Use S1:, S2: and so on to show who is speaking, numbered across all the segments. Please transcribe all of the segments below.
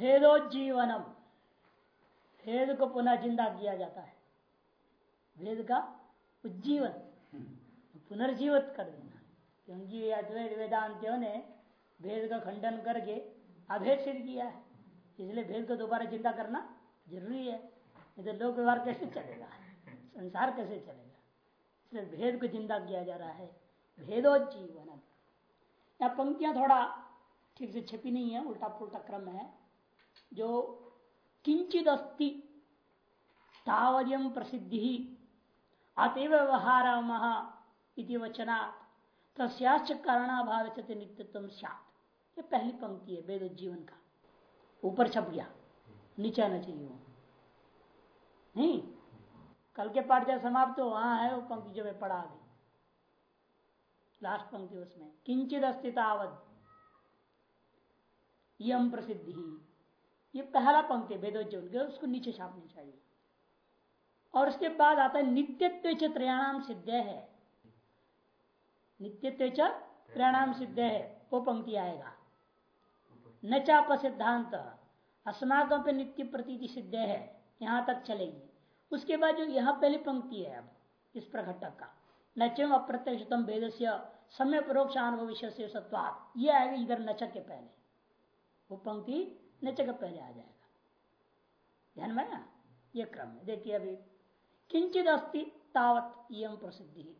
S1: भेदोज्जीवनम। भेद को पुनः ज़िंदा किया जाता है। भेद का उज्जीवन। पुनर्जीवित कर देना। क्योंकि अद्वैत वेदांतियों ने भेद का खंडन करके अभेद सिद्ध किया है। इसलिए भेद को दोबारा ज़िंदा करना ज़रूरी है। नहीं तो लोक व्यवहार कैसे चलेगा? संसार कैसे चलेगा? इसलिए भेद को ज़िंदा किया जा रहा है। भेदोज्जीवन यहाँ पंक्तियाँ थोड़ा ठीक से छिपी नहीं है उल्टा पुल्टा क्रम है। जो किंचित अस्ति तावयम प्रसिद्धि अतएव व्यवहार इति वचना तस्याच कारणाभाव नित्यत्व सत ये पहली पंक्ति है वेद जीवन का। ऊपर छप गया। नीचे आना चाहिए वो। नहीं? कल के पाठ जब समाप्त तो वहाँ है वो पंक्ति जो मैं पढ़ा अभी। लास्ट पंक्ति उसमें। किंचित अस्तितावध यम प्रसिद्धि। ये पहला पंक्ति वेदोज्जीवन उसको नीचे छापनी चाहिए। और उसके बाद आता है, नित्यत्व त्रयाणाम सिद्ध है। नित्यत्व त्रयाणाम सिद्ध है। वो पंक्ति आएगा। न चाप सिद्धांत अस्माकम पे नित्य प्रतीति सिद्ध है। यहाँ तक चलेगी। उसके बाद जो यहाँ पहली पंक्ति है अब, इस प्रघटक का नचम अप्रत्यक्षतम भेद से समय परोक्ष अनुभव विषय से सत्वात ये आएगा इधर नचक के पहले। वो पंक्ति नचक के पहले आ जाएगा ध्यान में ना ये क्रम है। देखिए अभी, किंचित अस्ति तावत यम प्रसिद्धि।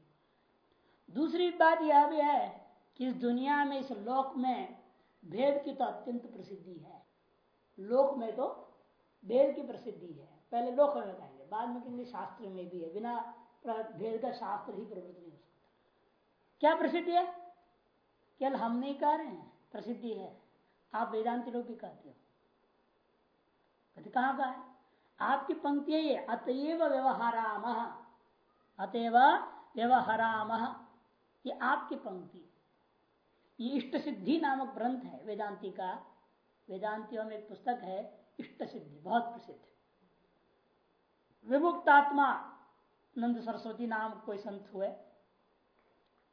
S1: दूसरी बात यह भी है कि इस दुनिया में, इस लोक में भेद की तो अत्यंत प्रसिद्धि है। लोक में तो भेद की प्रसिद्धि है। पहले लोक में कहेंगे बाद में कहेंगे शास्त्र में भी है। बिना भेद का शास्त्र ही प्रवृत्त नहीं हो सकता। क्या प्रसिद्धि है? केवल हम नहीं कह रहे हैं। प्रसिद्धि है। आप वेदांत लोग भी कहते हो। कहते कहाँ का है? आपकी पंक्ति है ये, अतएव व्यवहाराम। अतएव व्यवहाराम। ये आपकी पंक्ति ये इष्ट सिद्धि नामक ग्रंथ है वेदांति का। वेदांतियों में एक पुस्तक है इष्ट सिद्धि बहुत प्रसिद्ध। विमुक्तात्मा, नंद सरस्वती नाम कोई संत हुए,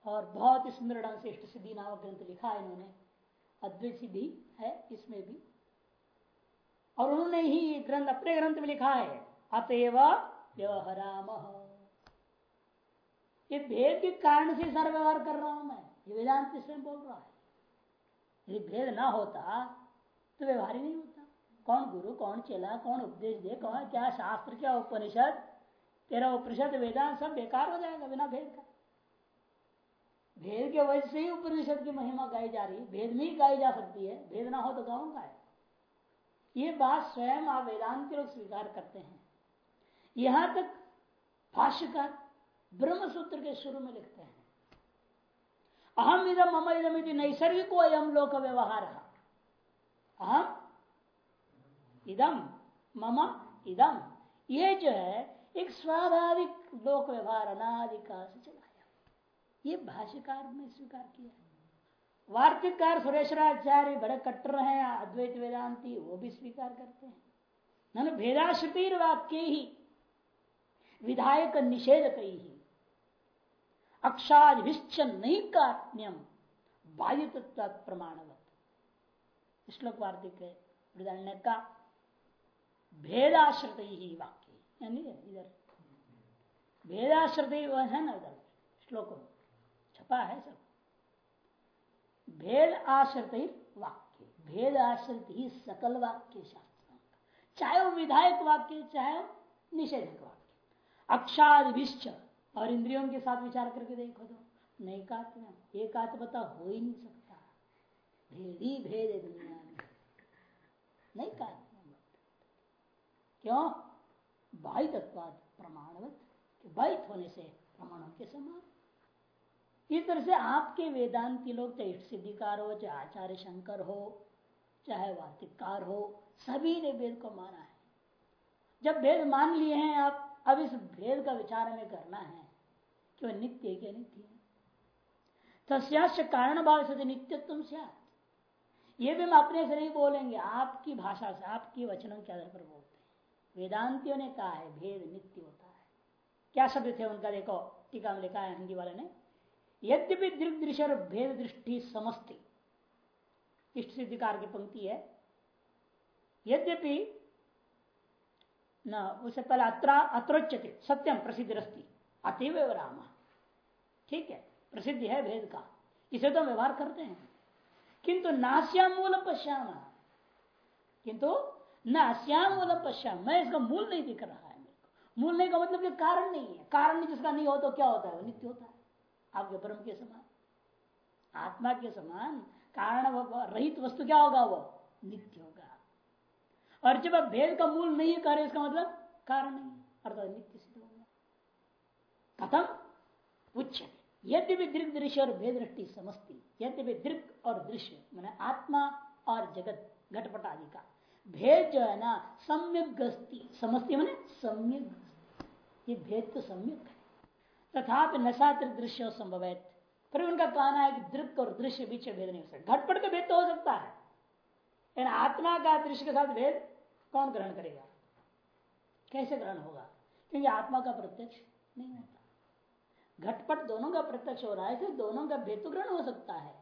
S1: और बहुत ही सुंदर ढंग से इष्ट सिद्धि नामक ग्रंथ लिखा है इन्होंने। अद्वैत सिद्धि है, इसमें भी और उन्होंने ही ग्रंथ, अपने ग्रंथ में लिखा है, अतएव व्यवहाराम। ये भेद के कारण से सारा व्यवहार कर रहा हूँ मैं। ये वेदांत स्वयं बोल रहा है। यदि भेद ना होता तो व्यवहार ही नहीं होता। कौन गुरु, कौन चेला, कौन उपदेश दे, कौन क्या शास्त्र, क्या उपनिषद, तेरा उपनिषद, वेदांत सब बेकार हो जाएगा बिना भेद का। भेद के वजह से ही उपनिषद की महिमा गाई जा रही भेद में ही गाई जा सकती है। भेद ना हो तो गाँव का है ये बात स्वयं आप वेदांत के लोग स्वीकार करते हैं। यहाँ तक भाष्यकार ब्रह्म सूत्र के शुरू में लिखते हैं। अहम इधम मम यदि नैसर्गिक अयम लोक व्यवहार अहम इदम मम इदम ये जो है, एक स्वाभाविक लोक व्यवहार अनादिकाल से चलाया। ये भाष्यकार ने स्वीकार किया वार्तिककार सुरेश्वराचार्य बड़े कट्टर हैं, अद्वैत वेदांति, वो भी स्वीकार करते हैं। न भेदाश्रुतिर वाक्य ही, विधायक निषेध कही ही। अक्षादिश्च नहीं कात्म्यम बाह्य प्रमाणवत। श्लोक वार्तिक है का भेदाश्रित ही वाक्य यानी इधर, भेदाश्रित है ना उधर श्लोक छपा है सब। भेद आश्रित ही वाक्य, भेद आश्रित ही सकल वाक्य शास्त्र चाहे वो विधायक वाक्य, चाहे वो निषेधक वाक्य। अक्षादिश्च और इंद्रियों के साथ विचार करके देखो तो। नहीं कात्म एक हो ही नहीं सकता। भेद ही भेद है दुनिया में। नहीं कात्म क्यों? बाहित प्रमाणवत बाहित होने से प्रमाणों के समान। इस तरह से आपके वेदांति लोग चाहे सिद्धिकार हो, चाहे आचार्य शंकर हो, चाहे वार्तिककार हो, सभी ने वेद को माना है। जब वेद मान लिए हैं आप, अब इस भेद का विचार हमें करना है कि वह नित्य है क्या नित्य तस्याश कारण भाव से नित्यत्व ये भी हम अपने से नहीं बोलेंगे, आपकी भाषा से, आपकी वचनों के आधार पर बोलते हैं। वेदांतियों ने कहा है, भेद नित्य होता है। क्या शब्द थे उनका? देखो, टीका में लिखा है, हिंदी वाले ने। यद्यपि दृग्दृश्य और भेद दृष्टि समस्ती। इष्ट सिद्धिकार की पंक्ति है। यद्यपि न उससे पहले अत्र, अत्रोच्यते सत्यम प्रसिद्ध रस्ती अतिव राम। ठीक है, प्रसिद्ध है भेद का इसे तो व्यवहार करते हैं। किंतु नास्या मूल पश्याम। किंतु न अश्याम मूल पश्याम। मैं इसका मूल नहीं दिख रहा है मूल नहीं का मतलब कि कारण नहीं है। कारण जिसका नहीं हो तो क्या होता है? नित्य होता है। आपके ब्रह्म के समान, आत्मा के समान, कारण रहित वस्तु क्या होगा वो? नित्य होगा। और जब भेद का मूल नहीं कह रहे इसका मतलब कारण नहीं अर्थात नित्य सिद्ध होगा। कथम उच्च। यद्य भी दृग दृश्य और भेद दृष्टि समझती यद्य भी दृग और दृश्य, मैंने आत्मा और जगत, घटपट आदि का। भेद जो है ना सम्यक गस्ती समझती मैंने सम्यक ये भेद तो सम्यक है। तथा नशा दृश्य संभव है फिर उनका कहना है कि दृक और दृश्य बीच भेद नहीं हो सकता। घटपट का भेद तो हो सकता है। आत्मा का दृश्य के साथ भेद कौन ग्रहण करेगा? कैसे ग्रहण होगा? क्योंकि आत्मा का प्रत्यक्ष नहीं होता। घटपट दोनों का प्रत्यक्ष हो रहा है तो दोनों का भेद तो ग्रहण हो सकता है।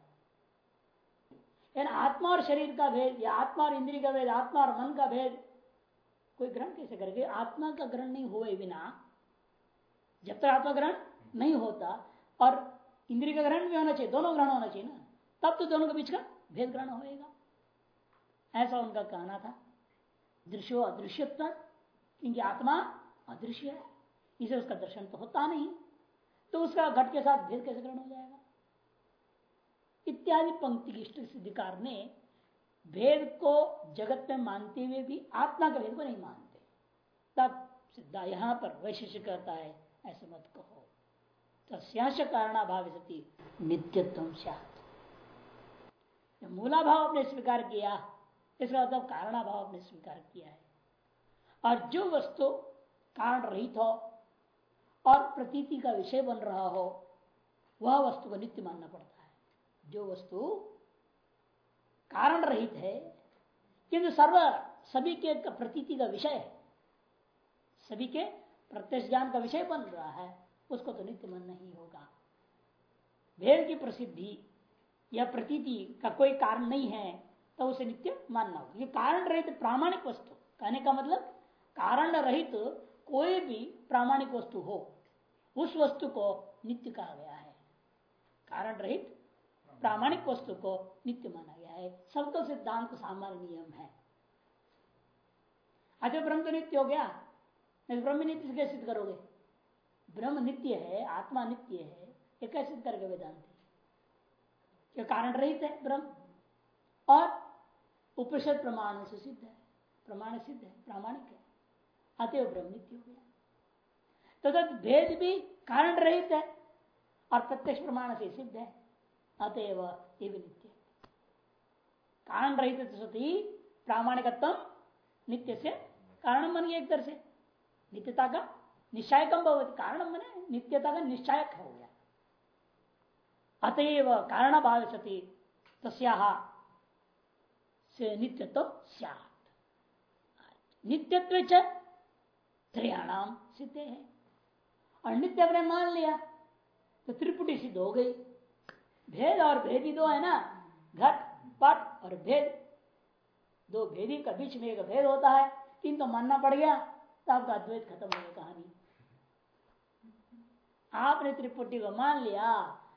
S1: आत्मा और शरीर का भेद, या आत्मा और इंद्रिय का भेद, आत्मा और मन का भेद, कोई ग्रहण कैसे करेगा? आत्मा का ग्रहण नहीं हुए बिना जब तक आत्मा ग्रहण नहीं होता और इंद्रिय का ग्रहण भी होना चाहिए, दोनों ग्रहण होना चाहिए ना, तब तो दोनों के बीच का भेद ग्रहण होएगा। ऐसा उनका कहना था। दृश्यो अदृश्यत्व, क्योंकि आत्मा अदृश्य है, इसे उसका दर्शन तो होता नहीं तो उसका घट के साथ भेद कैसे ग्रहण हो जाएगा? इत्यादि पंक्ति की इष्ट सिद्धिकार ने भेद को जगत में मानते हुए भी आत्मा के भेद को नहीं मानते। तब सिद्धा यहाँ पर वैशिष्य कहता है ऐसे मत कहो। तस्यांश कारणाभाव सती नित्यत्व मूला भाव आपने स्वीकार किया, इसका मतलब कारणाभाव आपने स्वीकार किया है। और जो वस्तु कारण रहित हो और प्रतीति का विषय बन रहा हो, वह वस्तु को नित्य मानना पड़ता है। जो वस्तु कारण रहित है किंतु सर्व सभी के प्रतीति का विषय है। सभी के प्रत्यक्ष ज्ञान का विषय बन रहा है, उसको तो नित्य मानना ही होगा। भेद की प्रसिद्धि या प्रतीति का कोई कारण नहीं है तो उसे नित्य मानना होगा। ये कारण रहित प्रामाणिक वस्तु। कहने का मतलब कारण रहित कोई भी प्रामाणिक वस्तु हो, उस वस्तु को नित्य कहा गया है। कारण रहित प्रामाणिक वस्तु को नित्य माना गया है। सबको सिद्धांत सामान्य नियम है। अच्छा ब्रह्म तो नित्य हो गया। ब्रह्म नित्य कैसे सिद्ध करोगे? ब्रह्म नित्य है, आत्मा नित्य है, ये कैसे सिद्ध वेदांति? कारण रहित है ब्रह्म। और उपनिषद प्रमाण से सिद्ध है, प्रमाण सिद्ध है, प्रामाणिक है। अतएव ब्रह्म नित्य हो गया। तो भेद भी कारण रहित है और प्रत्यक्ष प्रमाण से सिद्ध है। अतएव ये भी नित्य कारण रहित सती, प्रामाणिकत्व नित्य से कारण बन गया एक तरह से। नित्यता का निश्चायकम भवती। कारण बने नित्यता का निश्चायक हो गया। अतएव कारण भाव सती तस्या से नित्यत्व नित्यत्व त्रयाणाम सिद्ध। है और नित्य अपने मान लिया तो त्रिपुटी सिद्ध हो गई। भेद और भेदी दो है ना? घट, पट और भेद। दो भेदी का बीच में एक भेद होता है। तीन तो मानना पड़ गया। तो आपका अद्वैत खत्म हो गया कहानी। आपने त्रिपुटी को मान लिया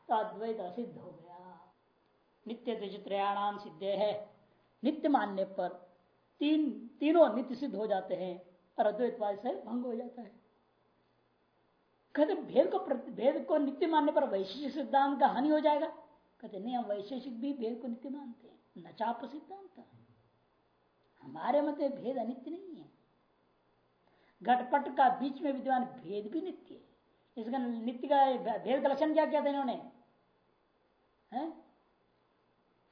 S1: तो अद्वैत असिद्ध हो गया। नित्य त्रयाणाम सिद्ध है। नित्य मानने पर तीन, तीनों नित्य सिद्ध हो जाते हैं, और अद्वैतवाद से भंग हो जाता है। कहते भेद को भेद को नित्य मानने पर वैशेषिक सिद्धांत का हानि हो जाएगा। कहते नहीं, हम वैशेषिक भी भेद को नित्य मानते हैं। नचाप सिद्धांत। हमारे मत भेद अनित्य नहीं है। घटपट का बीच में विद्वान भेद भी नित्य है। इसका नित्य का भेद का लक्षण क्या किया था इन्होंने?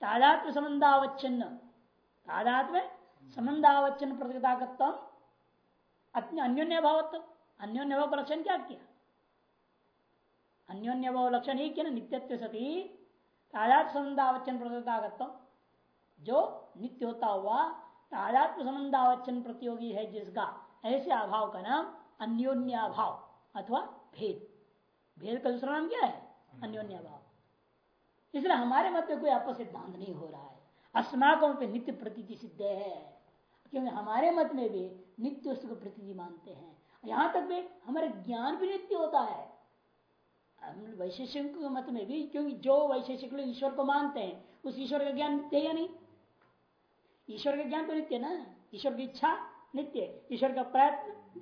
S1: तादात्म संबंधावच्छिन्न। तादात्म संबंधावच्छिन्न प्रतिगतागत्व अन्योन्य भावत्व अन्योन्य भाव का लक्षण क्या किया? अन्योन्य भाव लक्षण ही किया नित्यत्व सती। तादात्म संबंधावच्छन प्रतिगतागत्व जो नित्य होता हुआ तादात्म संबंधावच्छन प्रतियोगी है जिसका ऐसे अभाव का नाम अन्योन्य अभाव अथवा भेद। भेद का दूसरा नाम क्या है? अन्योन्य अभाव इसलिए हमारे मत में कोई आपस सिद्धांत नहीं हो रहा है। अस्माकों पे नित्य प्रतीति सिद्ध है। क्योंकि हमारे मत में भी नित्य वस्तु को प्रतीति मानते हैं। यहाँ तक भी हमारे ज्ञान भी नित्य होता है। वैशेषिक मत में भी क्योंकि जो वैशेषिक लोग ईश्वर को मानते हैं उस ईश्वर का ज्ञान नित्य या नहीं? ईश्वर का ज्ञान तो नित्य ना? ईश्वर की इच्छा नित्य ईश्वर का प्रयत्न,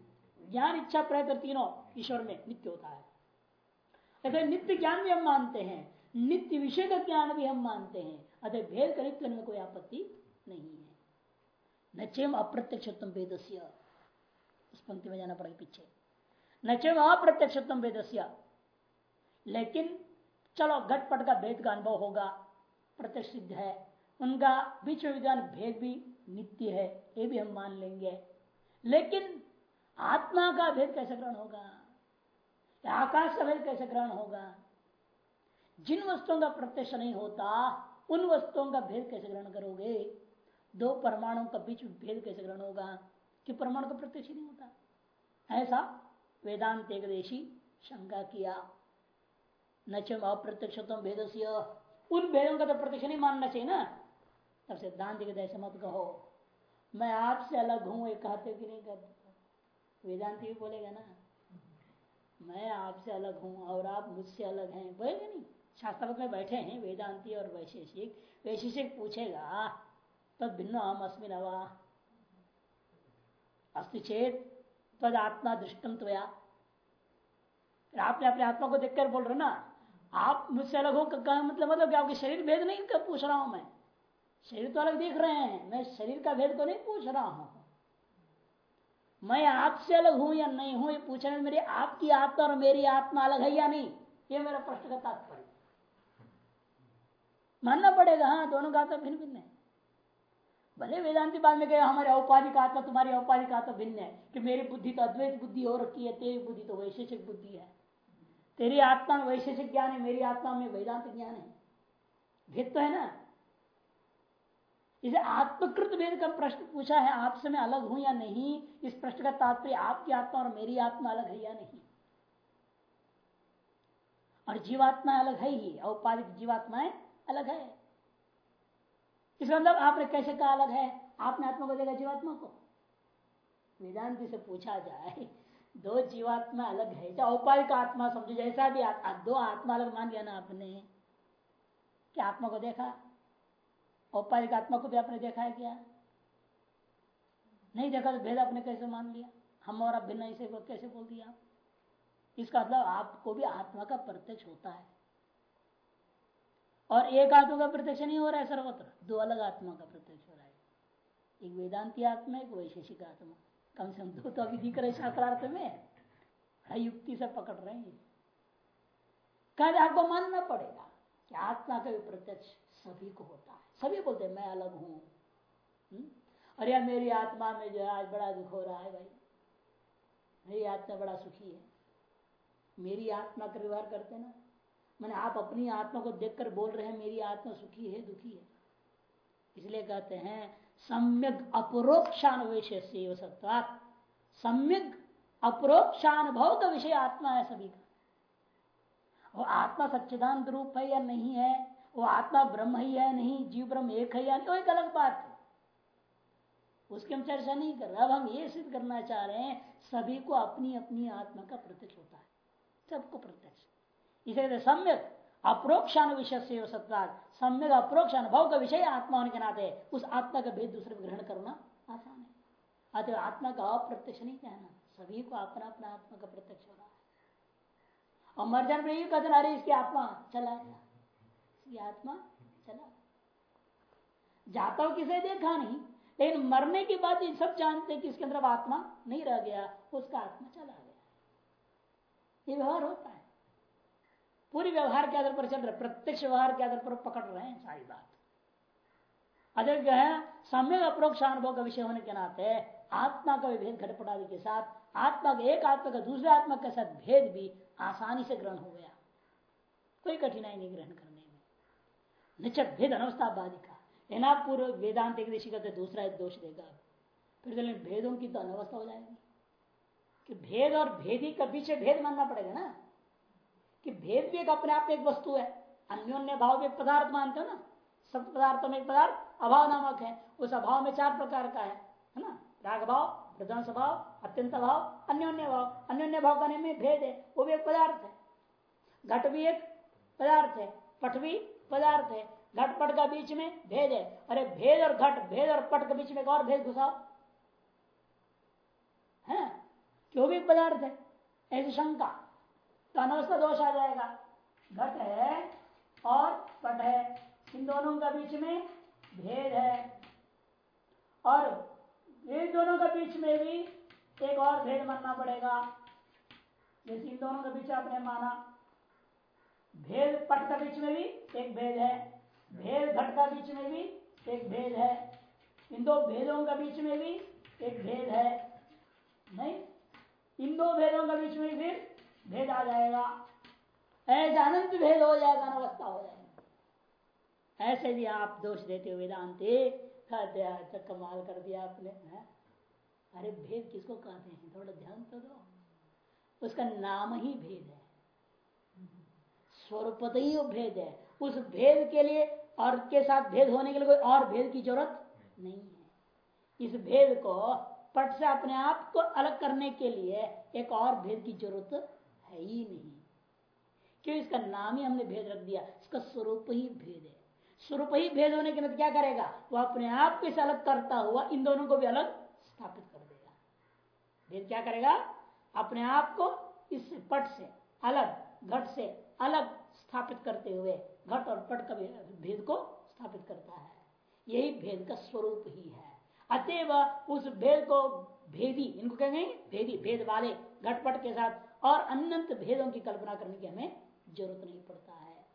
S1: ज्ञान, इच्छा प्रयत्न तीनों ईश्वर में नित्य होता है। ऐसे नित्य ज्ञान भी हम मानते हैं, नित्य विषय का ज्ञान भी हम मानते हैं, अतः भेद कलित करने में कोई आपत्ति नहीं है। न चेम अप्रत्यक्षोत्तम वेद उस पंक्ति में जाना पड़ेगा पीछे। न चेम अप्रत्यक्षोत्तम वेद लेकिन, चलो, घटपट का भेद का अनुभव होगा, प्रत्यक्ष सिद्ध है। उनका बीच में विज्ञान भेद भी नित्य है, ये भी हम मान लेंगे। लेकिन आत्मा का भेद कैसे ग्रहण होगा? आकाश का भेद कैसे ग्रहण होगा? जिन वस्तुओं का प्रत्यक्ष नहीं होता, उन वस्तुओं का भेद कैसे ग्रहण करोगे? दो परमाणुओं का बीच भेद कैसे ग्रहण होगा? कि परमाणु का प्रत्यक्ष नहीं होता? ऐसा वेदांत एकदेशी शंका किया। न अप्रत्यक्षोत्तम भेद उन भेदों का तो प्रत्यक्ष नहीं मानना चाहिए ना। तब सिद्धांत के ऐसे मत कहो। मैं आपसे अलग हूँ, ये कहते कि नहीं कहते वेदांति भी बोलेगा ना, मैं आपसे अलग हूँ और आप मुझसे अलग हैं। बोलेगा नहीं, शास्त्र में बैठे हैं वेदांति और वैशेषिक। वैशेषिक पूछेगा, तब भिन्न हम अस्मिन हवा अस्ति चेत तद आत्मा दृष्टम तो आपने अपने आत्मा को देखकर बोल रहे ना, आप मुझसे अलग हो मतलब मतलब आपके शरीर भेद नहीं पूछ रहा हूँ मैं। शरीर तो अलग देख रहे हैं। मैं शरीर का भेद को नहीं पूछ रहा हूँ। मैं आपसे अलग हूँ या नहीं हूँ, ये पूछने में मेरी आपकी आत्मा और मेरी आत्मा अलग है या नहीं, ये मेरा प्रश्न का तात्पर्य। मानना पड़ेगा हाँ दोनों का आत्मा भिन्न भिन्न है। भले वेदांति बाद में कहे, हमारे औपाधिक आत्मा, तुम्हारी औपाधिक आत्मा भिन्न है, कि मेरी बुद्धि तो अद्वैत बुद्धि हो रखी है, तेरी बुद्धि तो वैशेषिक बुद्धि है। तेरी आत्मा में वैशेषिक ज्ञान है, मेरी आत्मा में वेदांत ज्ञान है। भेद तो है ना? इसे आत्मकृत भेद का प्रश्न पूछा है आपसे मैं अलग हूँ या नहीं? इस प्रश्न का तात्पर्य आपकी आत्मा और मेरी आत्मा अलग है या नहीं? और जीवात्मा अलग है ही औपाधिक जीवात्माएँ अलग है। इसका मतलब आपने कैसे कहा अलग है? आपने आत्मा को देखा जीवात्मा को? वेदांति से पूछा जाए दो जीवात्मा अलग है चाहे औपाधिक आत्मा समझो जैसा भी आ, दो आत्मा अलग मान लिया ना आपने। क्या आत्मा को देखा? औपाधिक आत्मा को भी आपने देखा है क्या? नहीं देखा तो भेद आपने कैसे मान लिया? हम और आप भिन्न ऐसे कैसे बोल दिया आप? इसका मतलब आपको भी आत्मा का प्रत्यक्ष होता है। और एक आत्मा का प्रत्यक्ष नहीं हो रहा है सर्वत्र, दो अलग आत्मा का प्रत्यक्ष हो रहा है। एक वेदांती आत्मा, एक वैशेषिक आत्मा। कम से कम दो तो अभी दिख रहे शास्त्रार्थ में। युक्ति से पकड़ रहे हैं। कह आपको मानना पड़ेगा कि आत्मा का भी प्रत्यक्ष सभी को होता है सभी बोलते मैं अलग हूँ। हम्म? अरे यार मेरी आत्मा में जो आज बड़ा दुख हो रहा है भाई। मेरी आत्मा बड़ा सुखी है। मेरी आत्मा का व्यवहार करते ना। मैंने आप अपनी आत्मा को देखकर बोल रहे हैं, मेरी आत्मा सुखी है, दुखी है। इसलिए कहते हैं, सम्यक अपरोक्षानुवेश सत्वात सम्यक अपरोक्षानुभव का विषय आत्मा है सभी का। वो आत्मा सच्चिदानंद रूप है या नहीं है वो आत्मा ब्रह्म ही है, नहीं, जीव ब्रह्म एक है या नहीं वो एक अलग बात है। उसकी हम चर्चा नहीं कर रहे, अब हम ये सिद्ध करना चाह रहे हैं, सभी को अपनी अपनी आत्मा का प्रत्यक्ष होता है। सबको प्रत्यक्ष। इसे सम्यक, अप्रोक्षान विषय से सत्वाद सम्यक अप्रोक्ष अनुभव का विषय आत्मा होने के नाते उस आत्मा का भेद दूसरे में ग्रहण करना आसान है। अतः आत्मा का अप्रत्यक्ष नहीं कहना, सभी को अपना अपना आत्मा का प्रत्यक्ष हो रहा है। और मर जाने पर यही कहते अरे इसकी आत्मा चला गया। आत्मा चला। जाता हो किसे देखा नहीं, लेकिन मरने के बाद ये सब जानते हैं कि इसके अंदर आत्मा नहीं रह गया, उसका आत्मा चला गया। ये व्यवहार होता है। पूरी व्यवहार के आधार पर चल रहे प्रत्यक्ष व्यवहार के आधार पर पकड़ रहे हैं सारी बात। अगर जो है सम्यक अप्रोक्ष अनुभव का विषय होने के नाते, आत्मा का विभेद घटपटादि के साथ, आत्मा के एक आत्मा का दूसरे आत्मा के साथ भेद भी आसानी से ग्रहण हो गया। कोई कठिनाई नहीं ग्रहण करने में। निश्चित भेद अनवस्था बाधिका। लेना पूर्व वेदांत एक ऋषि का दूसरा एक दोष देगा फिर भेदों की तो अनवस्था हो जाएगी। कि भेद और भेदी का पीछे भेद मानना पड़ेगा ना? कि भेद भी एक अपने आप एक वस्तु है। अन्योन्य भाव में पदार्थ मानते हो ना? सब पदार्थों में एक पदार्थ, अभाव नामक है। उस अभाव में चार प्रकार का है है ना? राग भाव प्रधान स्वभाव अत्यंत भाव, अन्योन्य भाव। अन्योन्य भाव करने में भेद है, वो भी एक पदार्थ है। घट भी एक पदार्थ है, पट भी पदार्थ है। घट पट का बीच में भेद है। अरे भेद और घट, भेद और पट के बीच में एक और भेद घुसाओ। है? क्यों भी पदार्थ है, ऐसी शंका। तो अनवस्था दोष आ जाएगा। घट है और पट है। इन दोनों का बीच में भेद है। और इन दोनों के बीच में भी एक और भेद मानना पड़ेगा। जैसे इन दोनों के बीच आपने माना। भेद पट का बीच में भी एक भेद है। भेद घट का बीच में भी एक भेद है। इन दो भेदों के बीच में भी एक भेद है। नहीं? इन दो भेदों के बीच में फिर भेद आ जाएगा। ऐसा अनंत भेद हो जाएगा अनवस्था हो जाएगा ऐसे भी आप दोष देते हो वेदांति अच्छा कमाल कर दिया आपने, है? अरे भेद किसको कहते हैं? थोड़ा ध्यान तो दो। उसका नाम ही भेद है। स्वरूप ही भेद है। उस भेद के लिए और के साथ भेद होने के लिए कोई और भेद की ज़रूरत नहीं है। इस भेद को पट से अपने आप को अलग करने के लिए एक और भेद की ज़रूरत है ही नहीं। क्यों? इसका नाम ही हमने भेद रख दिया। इसका स्वरूप ही भेद है। स्वरूप ही भेद होने के लिए क्या करेगा? वो अपने आप को अलग करता हुआ इन दोनों को भी अलग स्थापित कर देगा। भेद क्या करेगा? अपने आप को इस पट से, अलग, घट से अलग स्थापित करते हुए घट और पट का भेद को स्थापित करता है। यही भेद का स्वरूप ही है। अतएव उस भेद को भेदी, इनको कहेंगे भेदी, भेद वाले घटपट के साथ और अनंत भेदों की कल्पना करने की हमें ज़रूरत नहीं पड़ता है।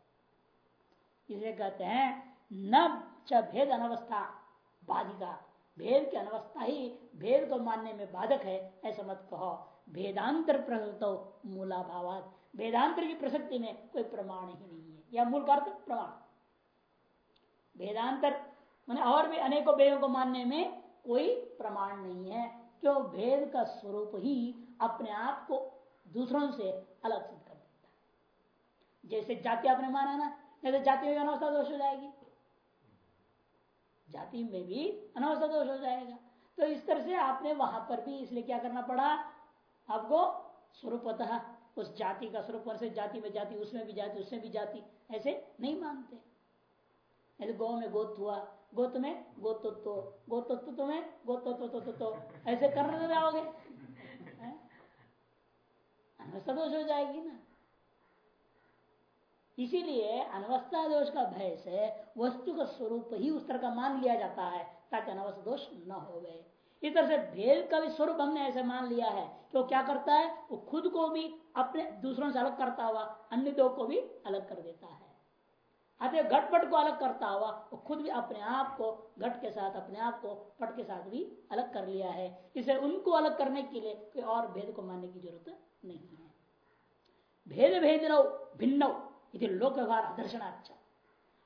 S1: इसलिए कहते हैं, न च भेद अनवस्था, बाधिका। भेद की अनवस्था ही भेद को मानने में बाधक है, ऐसा मत कहो। भेदांतर प्रसक्त मूला भावात वेदांतर की प्रसक्ति में कोई प्रमाण ही नहीं है। या मूल का प्रमाण। वेदांतर, मैंने और भी अनेकों वेदों को मानने में कोई प्रमाण नहीं है, क्यों भेद का स्वरूप ही अपने आप को दूसरों से अलग सिद्ध कर देता है। जैसे जाति आपने माना ना, नहीं तो जाति में अनावस्था दोष हो जाएगी। जाति में भी अनावस्था दोष हो जाएगा। तो इस तरह से आपने वहाँ पर भी इसलिए क्या करना पड़ा आपको स्वरूपतः, उस जाति का स्वरूप से जाति में जाति, उसमें भी जाति उसमें भी जाति, ऐसे नहीं मानते। ऐसे गौ में गोत हुआ, गोत में गोतत्व गोतत्व में गोतत्व, ऐसे करने जाओगे अनवस्था दोष हो जाएगी ना। इसीलिए अनवस्था दोष का भय से वस्तु का स्वरूप ही उस तरह का मान लिया जाता है, ताकि अनवस्था दोष न हो गए इस तरह से भेद का भी स्वरूप हमने ऐसे मान लिया है कि वो क्या करता है? वो खुद को भी अपने दूसरों से अलग करता हुआ अन्य दो को भी अलग कर देता है। अतः घटपट को अलग करता हुआ, वो खुद भी अपने आप को घट के साथ, अपने आप को पट के साथ भी अलग कर लिया है। इसे उनको अलग करने के लिए कोई और भेद को मानने की ज़रूरत नहीं है। भेद भेद भिन्न लोक व्यवहार अच्छा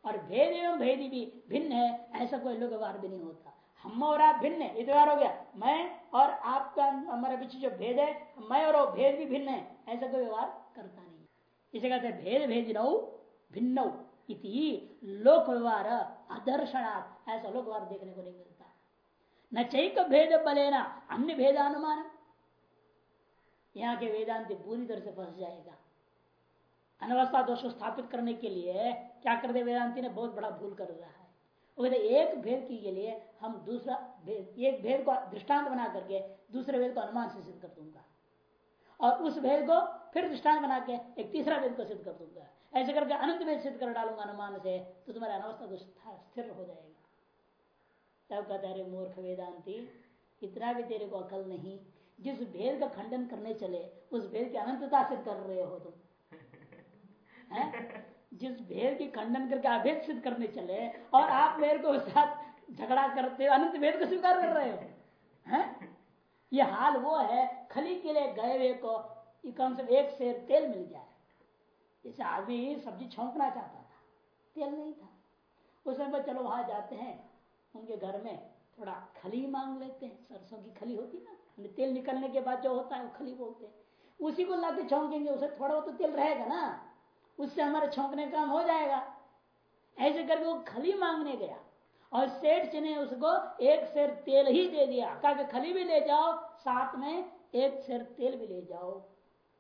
S1: और भेद एवं भेदी भी भिन्न है, ऐसा कोई लोक व्यवहार भी नहीं होता। हम और आप भिन्न है इतवार हो गया। मैं और आपका हमारे पीछे जो भेद है, मैं और वो भेद भी भिन्न है, ऐसा कोई व्यवहार करता नहीं इसे कहते हैं भेद भेद भिन्न लोक व्यवहार अदर्शनाथ ऐसा लोक व्यवहार देखने को नहीं मिलता। न चैक भेद बलेना, अन्य भेद अनुमान यहाँ के वेदांत पूरी तरह से फंस जाएगा। अनवस्था दोष को स्थापित करने के लिए क्या कर दे वेदांति ने? बहुत बड़ा भूल कर रहा है। कहते एक भेद के लिए हम दूसरा भेद, एक भेद को दृष्टांत बना करके दूसरे भेद को अनुमान से सिद्ध कर दूँगा। और उस भेद को फिर दृष्टांत बना के एक तीसरा भेद को सिद्ध कर दूँगा। ऐसे करके अनंत भेद सिद्ध कर डालूँगा अनुमान से तो तुम्हारा अनावस्था तो स्थिर हो जाएगा। तब कहते अरे मूर्ख वेदांति, इतना भी तेरे को अकल नहीं। जिस भेद का खंडन करने चले, उस भेद की अनंतता सिद्ध कर रहे हो तुम। जिस भेद की खंडन करके अभेद सिद्ध करने चले और आप मेरे को साथ झगड़ा करते अनंत भेद को स्वीकार कर रहे हो, हैं? ये हाल वो है, खली के लिए गए हुए को कम से एक शेर तेल मिल जाए। जैसे आदमी सब्ज़ी छोंकना चाहता था, तेल नहीं था। उस समय चलो वहाँ जाते हैं, उनके घर में थोड़ा खली मांग लेते हैं, सरसों की खली होती ना तेल निकलने के बाद जो होता है वो खली बोलते हैं। उसी को लाके छोंकेंगे, उसे थोड़ा बहुत तो तेल रहेगा ना। उससे हमारे छोंकने काम हो जाएगा। ऐसे करके वो खली मांगने गया और सेठ ने उसको एक शेर तेल ही दे दिया। कहा खली भी ले जाओ, साथ में एक शेर तेल भी ले जाओ।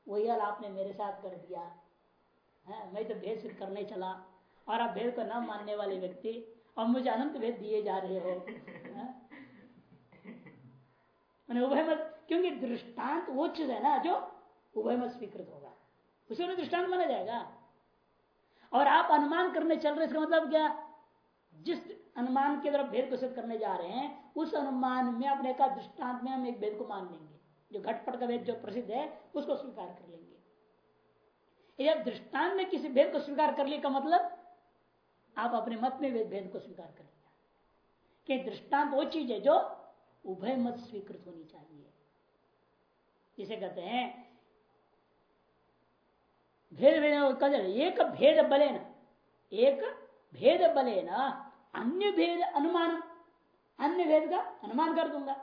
S1: वही हाल आपने मेरे साथ कर दिया। है, मैं तो भेद करने चला और आप भेद को न मानने वाले व्यक्ति और मुझे अनंत भेद दिए जा रहे हो। मैंने उभय मत, क्योंकि दृष्टांत चीज़ है ना जो उभय मत स्वीकृत होगा। उसे दृष्टांत माना जाएगा। और आप अनुमान करने चल रहे इसका मतलब क्या? जिस अनुमान के तरफ़ भेद सिद्ध करने जा रहे हैं, उस अनुमान में अपने का दृष्टांत में हम एक भेद को मान लेंगे। जो घटपट का भेद जो प्रसिद्ध है, उसको स्वीकार कर लेंगे। यदि दृष्टांत में किसी भेद को स्वीकार कर लिया का मतलब? आप अपने मत में भेद को स्वीकार कर लिया कि दृष्टांत वो चीज़ है जो उभय मत स्वीकृत होनी चाहिए। जिसे कहते हैं भेद भेद एक भेद बले न एक भेद बले न अन्य भेद अनुमान, अन्य भेद का अनुमान कर दूँगा।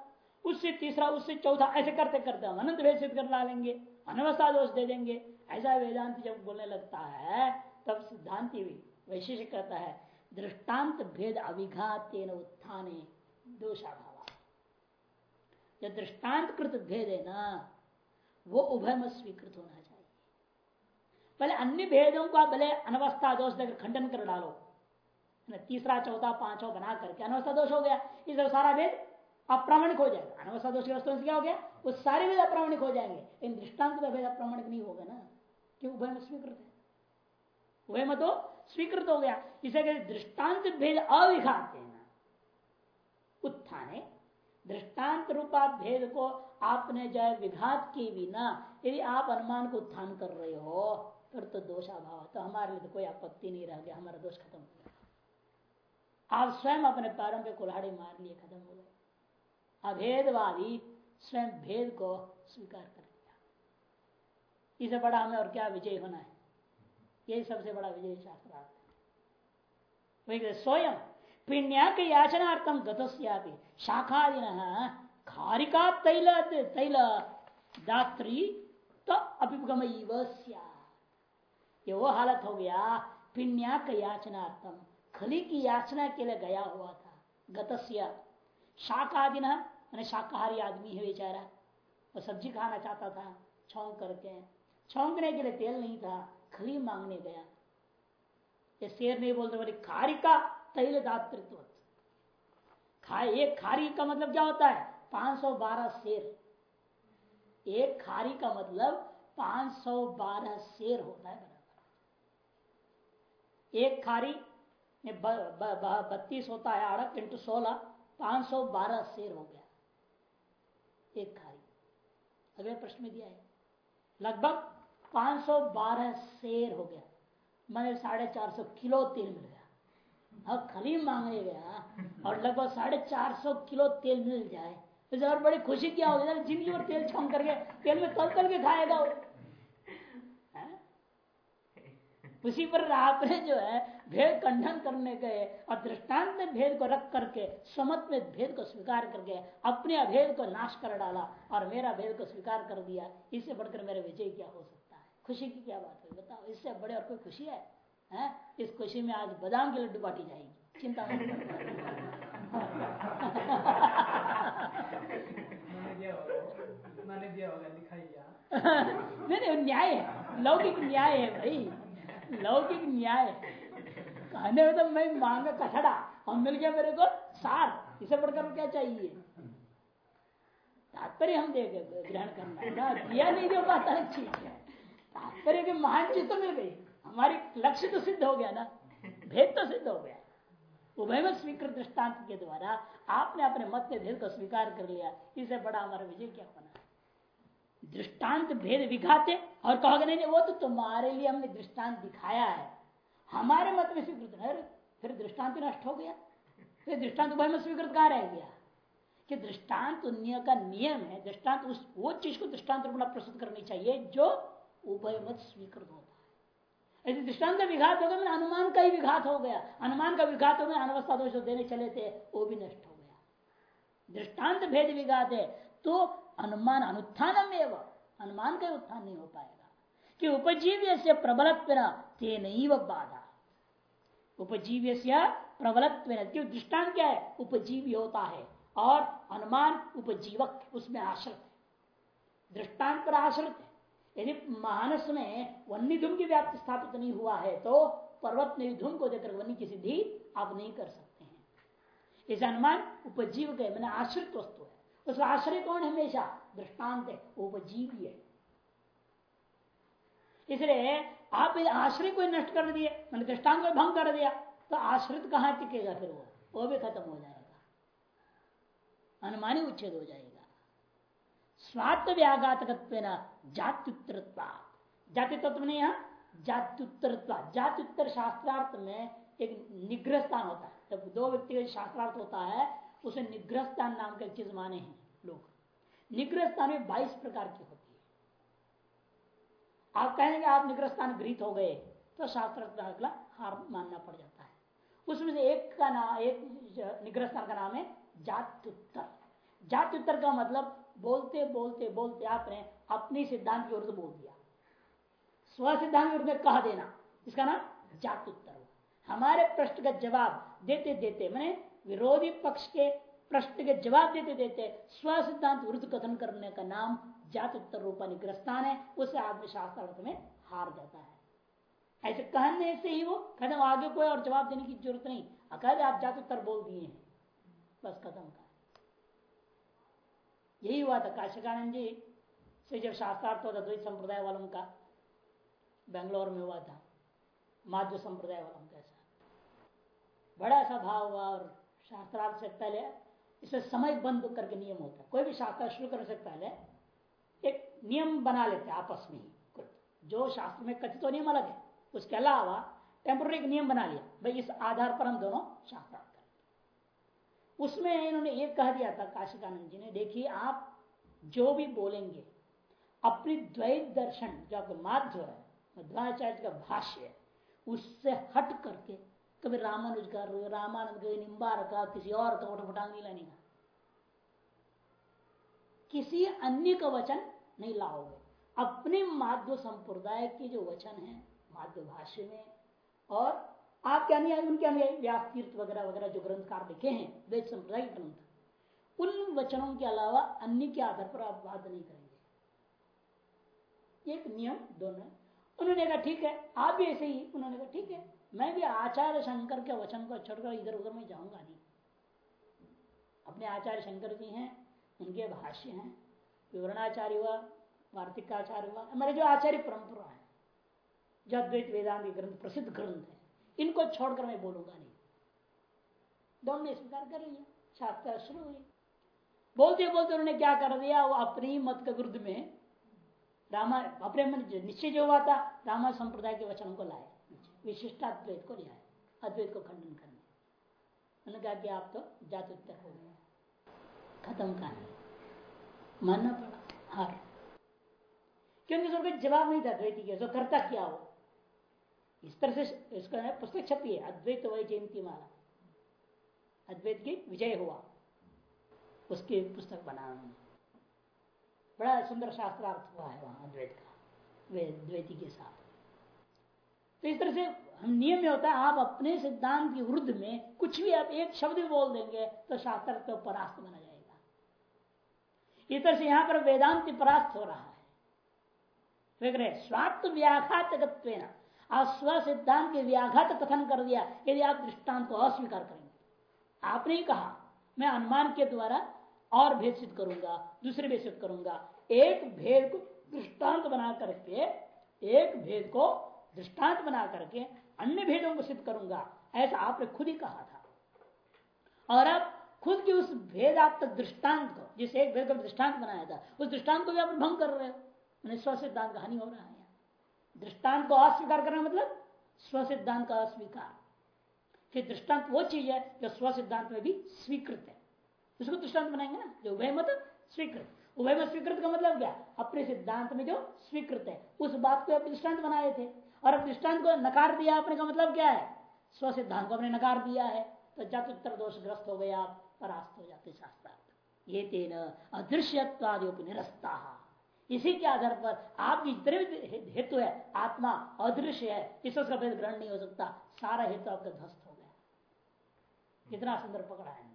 S1: उससे तीसरा, उससे चौथा, ऐसे करते करते हम अनंत भेद सिद्ध कर ला लेंगे, अनवस्था दोष दे देंगे। ऐसा वेदांत जब बोलने लगता है, तब सिद्धांति भी वैशिष्ट कहता है, दृष्टांत भेद अभिघात उत्थान दोषाभाव जो दृष्टांत कृत भेद है ना, वो उभय स्वीकृत होना पहले अन्य भेदों का भले अनवस्था दोष देकर खंडन कर डालो। तीसरा, चौथा, पांचवा बना करके अनवस्था दोष हो गया। इस सारा भेद अप्रामाणिक हो जाएगा। अनवस्था दोष की क्या हो गया? वो सारे वेद अप्रामाणिक हो जाएँगे। लेकिन दृष्टांत का भेद अप्रामाणिक नहीं होगा ना। क्यों? उभय में स्वीकृत है। उभय में तो स्वीकृत हो गया। इसे कहते दृष्टांत भेद अविघाते उत्थान दृष्टांत रूपा भेद को आपने जो है विघात की बिना यदि आप अनुमान को उत्थान कर रहे हो फिर तो दोषाभाव तो हमारे लिए तो कोई आपत्ति नहीं रह गया, हमारा दोष खत्म हो गया। आप स्वयं अपने पैरों पे कुल्हाड़ी मार लिए, खत्म हो गए अभेदवादी स्वयं भेद को स्वीकार कर लिया। इसे बड़ा हमें और क्या विजय होना है? यही सबसे बड़ा विजय शास्त्रार्थ है। स्वयं पिण्या के याचनार्थम गतस्यापि शाखादीन खारिका तैल तैल दात्री तो अभिगम ये वो हालत हो गया। पिण्या का याचनार्थम खली की याचना के लिए गया हुआ था। गतस्य। शाखादीन मैंने शाकाहारी आदमी है बेचारा। वो सब्ज़ी खाना चाहता था, छौंक करके। छौंकने के लिए तेल नहीं था, खली मांगने गया। ये शेर नहीं बोलते, बोले, खारी का तैल दातृत्व। खाए, एक खारी का मतलब क्या होता है? 512 शेर। एक खारी का मतलब 512 शेर होता है। एक खारी बत्तीस होता है अड़क इंटू सोलह, पाँच सौ बारह शेर हो गया। एक खारी। अगले प्रश्न में दिया है। लगभग 512 शेर हो गया। मैंने साढ़े चार सौ किलो तेल मिल गया। अब खली मांगने गया और लगभग साढ़े चार सौ किलो तेल मिल जाए तो और बड़ी खुशी क्या होगी ज़िंदगी और तेल छम करके, तेल में तल तल के खाएगा वो उसी पर आपने जो है भेद खंडन करने गए और दृष्टांत में भेद को रख करके समत में भेद को स्वीकार करके अपने अभेद को नाश कर डाला और मेरा भेद को स्वीकार कर दिया इससे बढ़कर मेरा विजय क्या हो सकता है? खुशी की क्या बात है? बताओ इससे बड़े और कोई खुशी है? हैं? इस खुशी में आज बादाम की लड्डू बांटी जाएगी। चिंता नहीं न्याय है। लौकिक न्याय है भाई। लौकिक न्याय कहने में तो मैं मांग कठड़ा और मिल गया मेरे को सार। इसे बढ़कर क्या चाहिए? तात्पर्य हम दे ग्रहण करना दिया नहीं दे पाता चीज़ है। तात्पर्य की महान चीज़ तो मिल गई। हमारी लक्ष्य तो सिद्ध हो गया ना। भेद तो सिद्ध हो गया। उभय स्वीकृत दृष्टांत के द्वारा आपने अपने मत के भेद को स्वीकार कर लिया। इसे बड़ा हमारा विजय क्या दृष्टांत भेद विघाते और कहोगे, नहीं वो तो तुम्हारे लिए हमने दृष्टांत दिखाया है। हमारे मत में स्वीकृत है फिर दृष्टांत नष्ट हो गया। फिर दृष्टांत उभय में स्वीकृत कहा रह गया? कि दृष्टांत का नियम है, दृष्टांत उस वो चीज़ को दृष्टांत रूप प्रस्तुत करनी चाहिए जो उभय मत स्वीकृत होता है। यदि दृष्टांत का विघात हो गया अनुमान का ही विघात हो गया। अनुमान का विघात हो गया, अनवस्था दोष देने चले थे, वो भी नष्ट हो गया। दृष्टांत भेद विघात है तो अनुमान अनुत्थान अनुमान का उत्थान नहीं हो पाएगा। कि उपजीव्य से प्रबल तेन बाधा। उपजीव्य प्रबलत्व क्यों? दृष्टांत क्या है? उपजीवी होता है। और अनुमान उपजीवक, उसमें आश्रित है। दृष्टांत पर आश्रित है। यदि मानस में वन्य धूम की व्याप्ति स्थापित नहीं हुआ है तो पर्वत में धूम को देकर वन्य की सिद्धि आप नहीं कर सकते हैं। इसे अनुमान उपजीव है, मैंने आश्रित वस्तु है। उसका आश्रय कौन हमेशा? दृष्टांत है उपजीवी है। इसलिए आप आश्रय को नष्ट कर दिए, मैंने दृष्टांत को भंग कर दिया तो आश्रित कहाँ टिकेगा फिर वो? वो भी खत्म हो जाएगा। अनुमानी उच्छेद हो जाएगा। स्वात्म व्याघात जात्युत्तर जाति तत्व ने यहाँ जात्युत्तर जात्युत्तर शास्त्रार्थ में एक निग्रह स्थान होता है। जब दो व्यक्ति का शास्त्रार्थ होता है उसे निग्रह स्थान नाम का चीज़ माने हैं लोग। निग्रह स्थान में बाईस प्रकार की होती है। आप कहेंगे, आप निग्रह स्थान गृहित हो गए तो शास्त्र हार मानना पड़ जाता है। उसमें से एक का नाम एक निग्रह स्थान का नाम है जात्युत्तर। जात्युत्तर का मतलब बोलते बोलते बोलते आपने अपनी सिद्धांत की ओर से बोल दिया। स्व सिद्धांत की ओर कह देना इसका नाम जात्युत्तर हमारे प्रश्न का जवाब देते देते, मैंने विरोधी पक्ष के प्रश्न के जवाब देते देते स्व सिद्धांत विरुद्ध कथन करने का नाम जात उत्तर रूपा निग्रस्तान है उससे आदमी शास्त्र में हार जाता है। ऐसे कहने से ही वो कहते आगे कोई और जवाब देने की ज़रूरत नहीं। अकल आप जात उत्तर बोल दिए हैं, बस खत्म का। यही हुआ था काशिकानंद जी, से जब शास्त्रार्थ होता द्वैत संप्रदाय वालों का बेंगलोर में हुआ था, माध्य संप्रदाय वालों का ऐसा। बड़ा सा भाव हुआ और शास्त्रार्थ से पहले इसे समय बंद करके नियम होता है। कोई भी शास्त्र शुरू करने से पहले एक नियम बना लेते हैं आपस में ही जो शास्त्र में कथित तो नियम अलग है, उसके अलावा टेम्पोररी एक नियम बना लिया, भाई इस आधार पर हम दोनों शास्त्रार्थ करें उसमें इन्होंने ये कह दिया था, काशिकानंद जी ने, देखिए आप जो भी बोलेंगे, अपनी द्वैत दर्शन, जो आपका माध्य है, मध्वाचार्य का भाष्य उससे हट करके कभी रामानुज का रामानंद का निम्बार का, किसी और का उठपटांग नहीं लाने। का किसी अन्य का वचन नहीं लाओगे। अपने माध्य संप्रदाय के जो वचन है, माध्य भाष्य में, और आपके अन्य उनके अन्य व्यास तीर्थ वगैरह वगैरह जो ग्रंथकार लिखे हैं, वेद संप्रदाय ग्रंथ, उन वचनों के अलावा अन्य के आधार पर आप बात नहीं करेंगे। एक नियम दोनों उन्होंने कहा, ठीक है, आप भी ऐसे ही, उन्होंने कहा, ठीक है मैं भी आचार्य शंकर के वचन को छोड़कर इधर उधर में जाऊँगा नहीं। अपने आचार्य शंकर जी हैं, उनके भाष्य हैं, विवरणाचार्य हुआ, वार्तिकाचार्य हुआ, हमारे जो आचार्य परंपरा है, जो अद्वैत वेदांत ग्रंथ, प्रसिद्ध ग्रंथ है, इनको छोड़कर मैं बोलूँगा नहीं। दोनों स्वीकार कर लिया, शास्त्र शुरू हुई। बोलते बोलते उन्होंने क्या कर दिया, वो अपनी मत के विरुद्ध में रामा, अपने मन निश्चय जो हुआ था, रामा संप्रदाय के वचनों को लाए विशिष्टाद्वैत को लिया है अद्वैत को खंडन करने। उन्होंने कहा कि आप तो जात उत्तर हो गए खत्म कहानी। मानना पड़ा। हार क्योंकि उसका जवाब नहीं था अद्वैती के। करता क्या हो इस तरह से इसका पुस्तक छपी है, अद्वैत वही जयंती माला। अद्वैत की विजय हुआ। उसकी पुस्तक बना बड़ा सुंदर शास्त्रार्थ हुआ है वहाँ अद्वैत का द्वैती के साथ। तो इस तरह से हम नियम में होता है, आप अपने सिद्धांत के विरुद्ध में कुछ भी आप एक शब्द भी बोल देंगे तो शास्त्र तो परास्त बना जाएगा। इस तरह से यहाँ पर वेदांत परास्त हो रहा है। स्वार्थ व्याघात आप स्व सिद्धांत के व्याघात कथन कर दिया, यदि आप दृष्टांत को अस्वीकार करेंगे। आपने ही कहा, मैं अनुमान के द्वारा और भेद सिद्ध करूँगा, दूसरे भेद सिद्ध करूँगा। एक भेद को दृष्टांत बना करके एक भेद को दृष्टांत बना करके अन्य भेदों को सिद्ध करूँगा, ऐसा आपने खुद ही कहा था। और अब खुद की उस भेदात्मक दृष्टांत को, जिस एक भेद का दृष्टांत बनाया था, उस दृष्टांत को भी आप भंग कर रहे हो। स्व सिद्धांत का हानि हो रहा है दृष्टांत को अस्वीकार करना मतलब स्व सिद्धांत का अस्वीकार। फिर दृष्टांत वो चीज़ है जो स्व सिद्धांत में भी स्वीकृत है। उसको दृष्टांत बनाएँगे ना, जो उभय मत स्वीकृत। उभय स्वीकृत का मतलब क्या? अपने सिद्धांत में जो स्वीकृत है, उस बात को आप दृष्टांत बनाए थे। और दृष्टांत को नकार दिया आपने का मतलब क्या है? स्व सिद्धांत को आपने नकार दिया है। तो जत उत्तर दोषग्रस्त हो गए आप, परास्त हो जाते शास्त्रार्थ। ये तेन अदृश्यत्वादि निरस्ता। इसी के आधार पर आपकी जितने भी हेतु है, आत्मा अदृश्य है, इस उसका भेद ग्रहण नहीं हो सकता। सारा हेतु आपका ध्वस्त हो गया। कितना सुंदर पकड़ा है।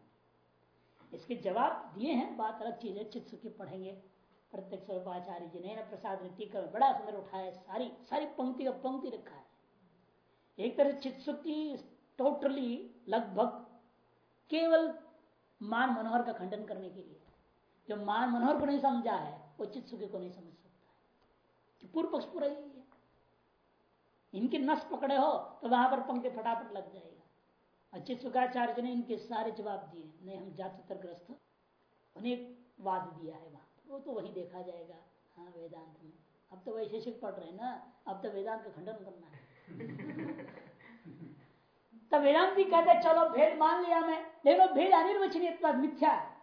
S1: इसके जवाब दिए हैं, बात अलग चीज़ है, चित्त की पढ़ेंगे। प्रत्येक स्वरूपाचार्य जी ने प्रसाद ने टीका में बड़ा सुंदर उठाया, सारी सारी पंक्ति का पंक्ति रखा है। एक तरह चित्सुख की टोटली लगभग केवल मान मनोहर का खंडन करने के लिए। जो मान मनोहर को नहीं समझा है, वो चित्सुखी को नहीं समझ सकता है। पूर्व पक्ष पूरा ही है। इनके नस पकड़े हो तो वहाँ पर पंक्ति फटाफट लग जाएगा। अच्छे सुखाचार्य ने इनके सारे जवाब दिए। नहीं, हम जाति ग्रस्त उन्हें वाद दिया है वहाँ। वो तो वही देखा जाएगा। हाँ वेदांत में। अब तो वैशेषिक पढ़ रहे ना। अब तो वेदांत का खंडन करना है। तब वेदांत भी कहते चलो भेद मान लिया मैं। लेकिन भेद अनिर्वचनीय मिथ्या है।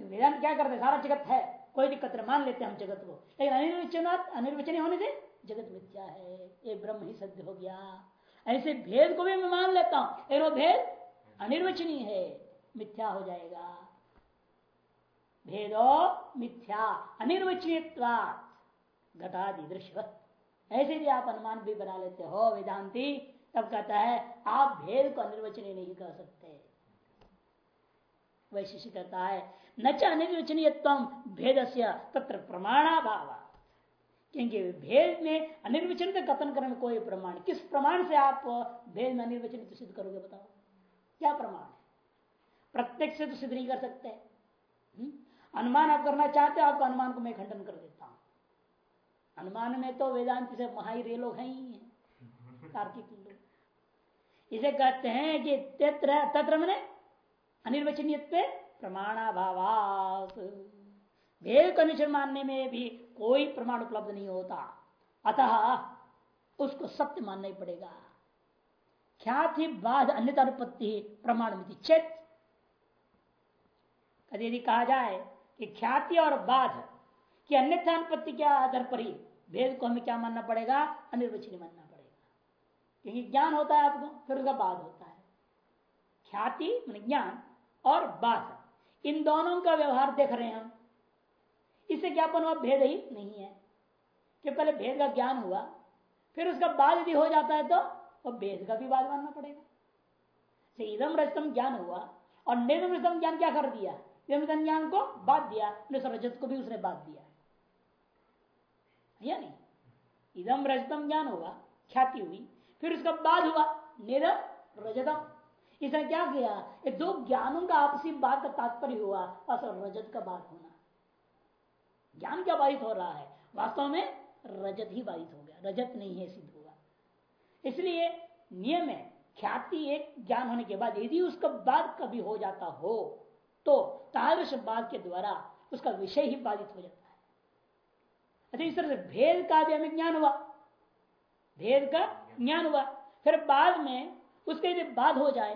S1: वेदांत क्या करते सारा जगत है। कोई दिक्कत नहीं मान लेते हम जगत को। लेकिन अनिर्वचन अनिर्वचनीय होने से जगत मिथ्या है। ये ब्रह्म ही सत्य हो गया। ऐसे भेद को भी मैं मान लेता हूँ। लेकिन वो भेद अनिर्वचनीय है। मिथ्या हो जाएगा। भेदो मिथ्या अनिर्वचनीय घटादि दृश्य ऐसे भी आप अनुमान भी बना लेते हो, वेदांति, तब कहता है, आप भेद को अनिर्वचनीय नहीं कर सकते। वैशिष्ट कहता है, न च अनिर्वचनीय भेद से तत्र प्रमाणाभाव। क्योंकि भेद में अनिर्वचन का कथन करने कोई प्रमाण, किस प्रमाण से आप भेद में अनिर्वचन सिद्ध करोगे बताओ? क्या प्रमाण है? प्रत्यक्ष से तो सिद्ध नहीं कर सकते। हम्म? अनुमान आप करना चाहते हो, आपको अनुमान को मैं खंडन कर देता हूँ। अनुमान में तो वेदांत से महाई लोग हैं ही है लोग। इसे कहते हैं कि तत्र तत्र मैंने अनिर्वचनीय प्रमाणाभावात। भेद को मानने में भी कोई प्रमाण उपलब्ध नहीं होता। अतः उसको सत्य मानना ही पड़ेगा। ख्याति बाध अन्य प्रमाण मिति चेत यदि कहा जाए कि ख्याति और बाध की अन्यथा अनुपत्ति के आधार पर? ही भेद को हमें क्या मानना पड़ेगा? अनिर्वचनीय मानना पड़ेगा। क्योंकि ज्ञान होता है आपको, फिर उसका बाध होता है। ख्याति ज्ञान और बाध। इन दोनों का व्यवहार देख रहे हैं हम। इससे ज्ञापन हुआ भेद ही नहीं है। कि पहले भेद का ज्ञान हुआ, फिर उसका बाद यदि हो जाता है तो वह भेद का भी बाद मानना पड़ेगा। इदम रजतम ज्ञान हुआ और रजतम ज्ञान क्या कर दिया? ज्ञान को बात दिया रजत को भी उसने बात दिया या नहीं इदम रजतम ज्ञान हुआ ख्याति हुई फिर उसका बाद हुआ निदम रजतम इसने क्या किया ये दो ज्ञानों का आपसी बात का तात्पर्य हुआ बस रजत का बात होना ज्ञान क्या बाधित हो रहा है वास्तव में रजत ही बाधित हो गया रजत नहीं है सिद्ध हुआ इसलिए नियम है ख्याति एक ज्ञान होने के बाद यदि उसका बाद कभी हो जाता हो तो तादृश बाद के द्वारा उसका विषय ही बाधित हो जाता है। अच्छा इस तरह से भेद का भी हमें ज्ञान हुआ। भेद का ज्ञान हुआ। फिर बाद में उसके यदि बाद हो जाए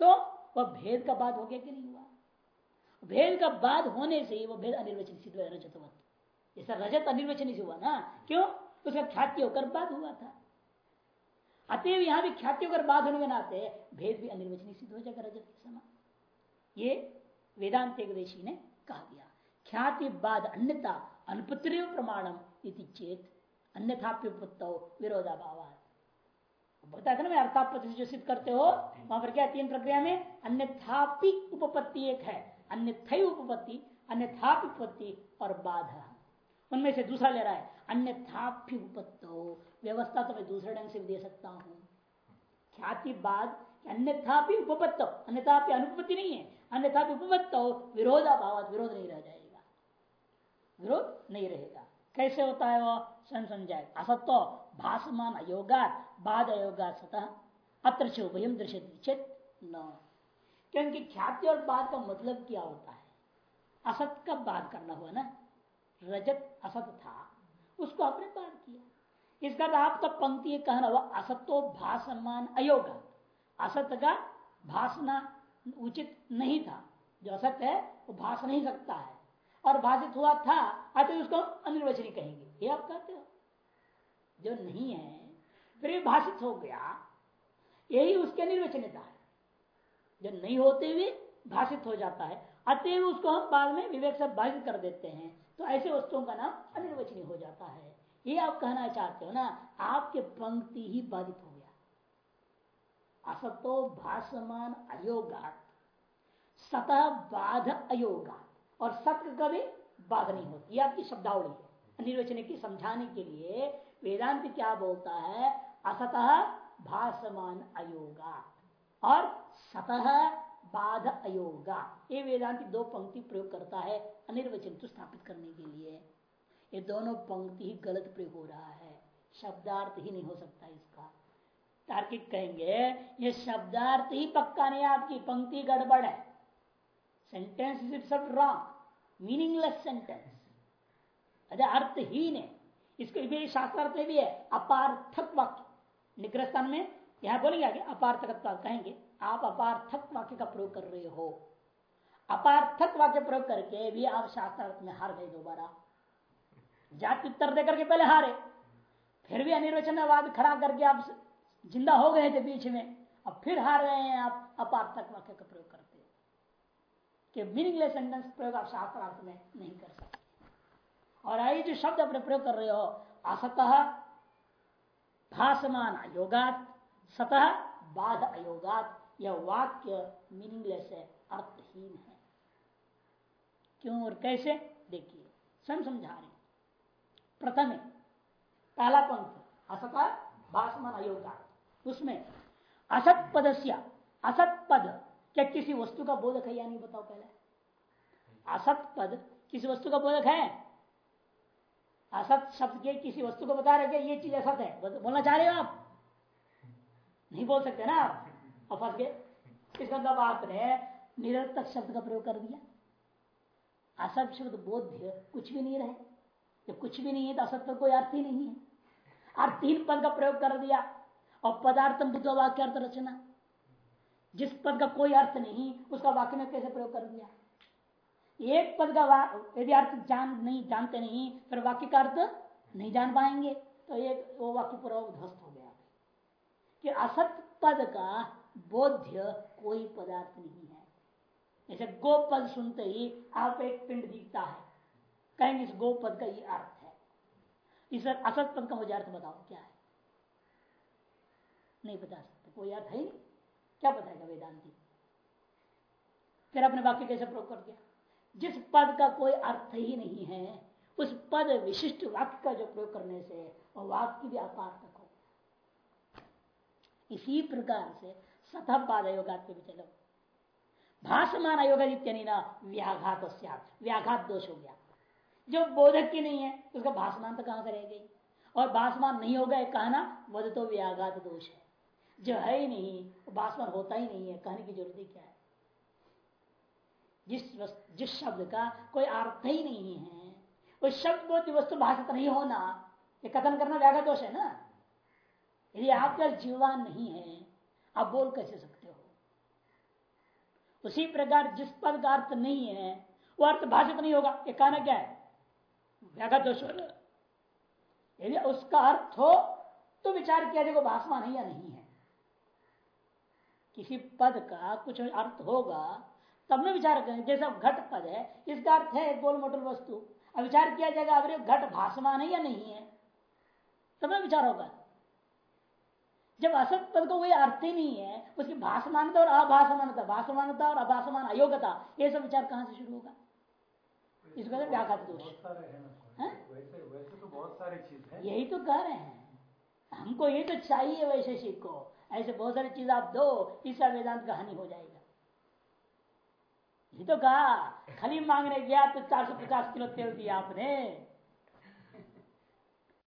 S1: तो वह भेद का बाद हो गया कि नहीं हुआ? भेद का बाद होने से ही वह भेद अनिर्वचन सिद्ध रजतवत जैसा रजत अनिर्वचन से हुआ ना, क्यों? उसका ख्याति होकर बाद हुआ था। अतएव यहाँ भी ख्याति होकर बाद होने के नाते भेद भी अनिर्वचनीय सिद्ध हो जाएगा रजत के समान। ये वेदांत एकदेशी ने कहा दिया ख्याति बाद अन्यता अनुपत्र प्रमाणम इति चेत अन्यथाप्युपत्तो विरोधाभावात। बताया था ना मैं अर्थापत्ति जो सिद्ध करते हो, वहाँ पर क्या तीन प्रक्रिया में? अन्यथापि उपपत्ति एक है। अन्य उपपत्ति, अन्यथापि उपपत्ति और बाधा। उनमें से दूसरा ले रहा है, अन्यथापि उपत्तो। व्यवस्था तो मैं दूसरे ढंग से भी दे सकता हूँ। ख्याति बाद अन्यथापि उपपत्तो, अन्यथापि अनुपत्ति नहीं है। अन्यथापि उपपत्तो विरोधाभाव विरोध नहीं रह जाएगा। विरोध नहीं रहेगा। कैसे होता है वो? स्वयं समझाए असत्व भाषमान अयोगा बाद अयोगात सतह अत्र चौभयम दृश्य चेत न। क्योंकि ख्याति और बाद का मतलब क्या होता है? असत का बाद करना हुआ ना? रजत असत था। उसको आपने बाद किया। इसका तो आपका पंक्ति कहना हुआ असतो भाषमान अयोगा असत का भाषना उचित नहीं था। जो असत्य है, वो भाष नहीं सकता है। और भाषित हुआ था, अतः उसको अनिर्वचनी कहेंगे। ये आप कहते हो? जो नहीं है, फिर भाषित हो गया। यही उसके निर्वचनीयता है। जो नहीं होते हुए भाषित हो जाता है। अतएव उसको हम बाद में विवेक से बाधित कर देते हैं। तो ऐसे वस्तुओं का नाम अनिर्वचनीय हो जाता है। ये आप कहना चाहते हो ना, आपके पंक्ति ही बाधित हो गया। असतो भाषमान अयोगा सतह बाध अयोगा। और सत्य कभी बाध नहीं होती। यह आपकी शब्दावली है। निर्वचन की समझाने के लिए वेदांत क्या बोलता है? असतः भाषमान अयोगा। और सतह बाध अयोगा। ये वेदांत दो पंक्ति प्रयोग करता है अनिर्वचन तो स्थापित करने के लिए। ये दोनों पंक्ति ही गलत प्रयोग हो रहा है। शब्दार्थ ही नहीं हो सकता इसका। तार्किक कहेंगे, ये शब्दार्थ ही पक्का नहीं आपकी पंक्ति गड़बड़ है। Sentence is it wrong meaningless sentence अरे अर्थहीन है इसको भी शास्त्रार्थ में भी है अपार्थक वाक्य निग्रह स्थान में यहाँ बोलेंगे आगे अपार्थक कहेंगे आप अपार्थक वाक्य का प्रयोग कर रहे हो अपार्थक वाक्य प्रयोग करके भी आप शास्त्रार्थ में हार गए दोबारा जाति उत्तर देकर के पहले हारे फिर भी अनिर्वचनवाद खड़ा करके आप ज़िंदा हो गए थे बीच में अब फिर हार गए हैं आप अपार्थक वाक्य का प्रयोग करते कि मीनिंगलेस सेंटेंस प्रयोग आप शास्त्रार्थ में नहीं कर सकते। और आई जो शब्द अपने प्रयोग कर रहे हो, असतः भाषमान योगात सतह बाध अयोगात, यह वाक्य मीनिंगलेस है, अर्थहीन है। क्यों और कैसे? देखिए स्वयं समझा रहे प्रथम पहला पंथ, असत भाषमान अयोगा उसमें असत पद असत पद क्या किसी वस्तु का बोधक है या नहीं बताओ पहले? असत पद किसी वस्तु का बोधक है? असत शब्द के किसी वस्तु को बता रहे ये चीज़ असत है। बोलना चाह रहे हो आप? नहीं बोल सकते ना आप? गए। इसका मतलब आपने निरर्थक शब्द का प्रयोग कर दिया। असत शब्द बोध्य कुछ भी नहीं रहे। जब कुछ भी नहीं है तो असत का कोई अर्थ ही नहीं है। और तीन पद का प्रयोग कर दिया। और पदार्थ बुद्ध वाक्य अर्थ रचना। जिस पद का कोई अर्थ नहीं, उसका वाक्य में कैसे प्रयोग कर दिया एक पद का यदि अर्थ जान नहीं, जानते नहीं, फिर वाक्य का अर्थ नहीं जान पाएँगे तो एक वो वाक्य पूरा ध्वस्त हो गया। कि असत पद का बोध्य कोई पदार्थ नहीं है। जैसे गो पद सुनते ही आप एक पिंड दिखता है। कहेंगे इस गो पद का ये अर्थ है। इस असत पद का मुझे अर्थ बताओ, क्या है? नहीं बता सकते, कोई अर्थ है नहीं। क्या बताएगा वेदांति? फिर अपने वाक्य कैसे प्रयोग कर दिया? जिस पद का कोई अर्थ ही नहीं है, उस पद विशिष्ट वाक्य का जो प्रयोग करने से वह वाक्य भी अपार्थक हो इसी प्रकार से सतह पाद योगात पे भी चलो। भाषमान अयोग व्याघात व्याघात दोष हो गया। जो बोधक की नहीं है, उसका भाषमान तो कहाँ गई? और भाषमान नहीं होगा कहना वध तो व्याघात दोष है। जो है ही नहीं वो भाषमान होता ही नहीं है, कहने की ज़रूरत क्या है? जिस जिस शब्द का कोई अर्थ ही नहीं है, उस शब्द बोध वस्तु भाषित नहीं होना, ये कथन करना व्याघात दोष है ना? यदि आपका जीवन नहीं है, आप बोल कैसे सकते हो? उसी प्रकार जिस पद का अर्थ नहीं है, वो अर्थ भाषित नहीं होगा, ये कहना क्या है? व्याघात दोष यदि उसका अर्थ हो तो विचार किया जाएगा भाषमान है या नहीं है। किसी पद का कुछ अर्थ होगा तब में विचार करें। जैसा घट पद है इसका अर्थ है गोल मोटल वस्तु। अब विचार किया जाएगा अगर घट भाषमान है या नहीं है? तब में विचार होगा। जब असत पद को कोई अर्थ ही नहीं है उसकी भाषमानता और अभाषमानता भाषमानता और अभाषमान अयोग्यता ये सब विचार कहाँ से शुरू होगा? इसको व्याघात दोष। तो यही तो कह रहे हैं। हमको ये तो चाहिए वैशेषिक को। ऐसे बहुत सारी चीज़ आप दो इसका वेदांत का हानि हो जाएगा। ये तो कहा, खाली मांगने गया तो 450 किलो तेल दिया आपने।